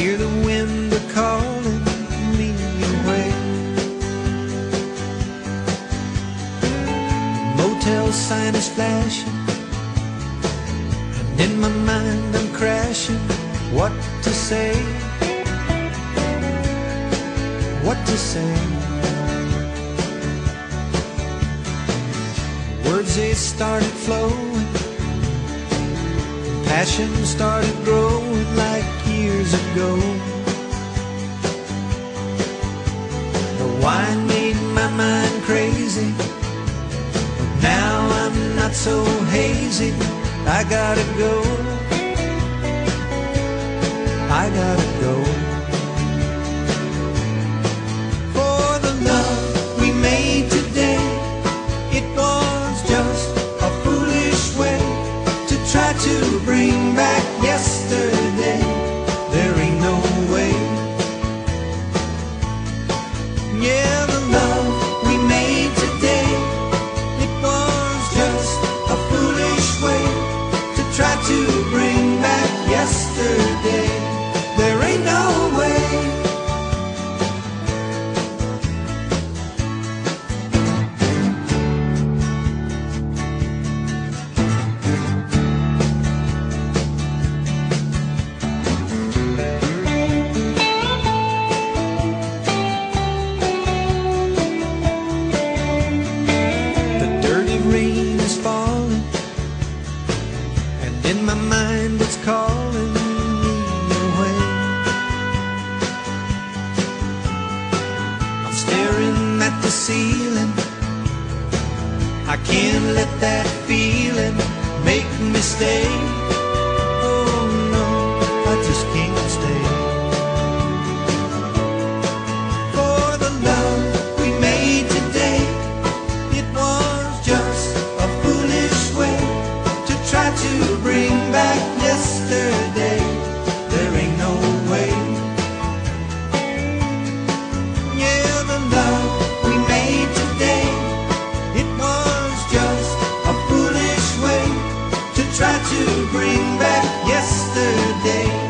hear the wind calling me away. Motel sign is flashing, and in my mind I'm crashing. What to say? What to say? Words they started flowing, passion started growing like years ago. The wine made my mind crazy. But now I'm not so hazy. I gotta go. I gotta go. To bring back yesterday. It's calling me away. I'm staring at the ceiling. I can't let that feeling make me stay. bring back yesterday.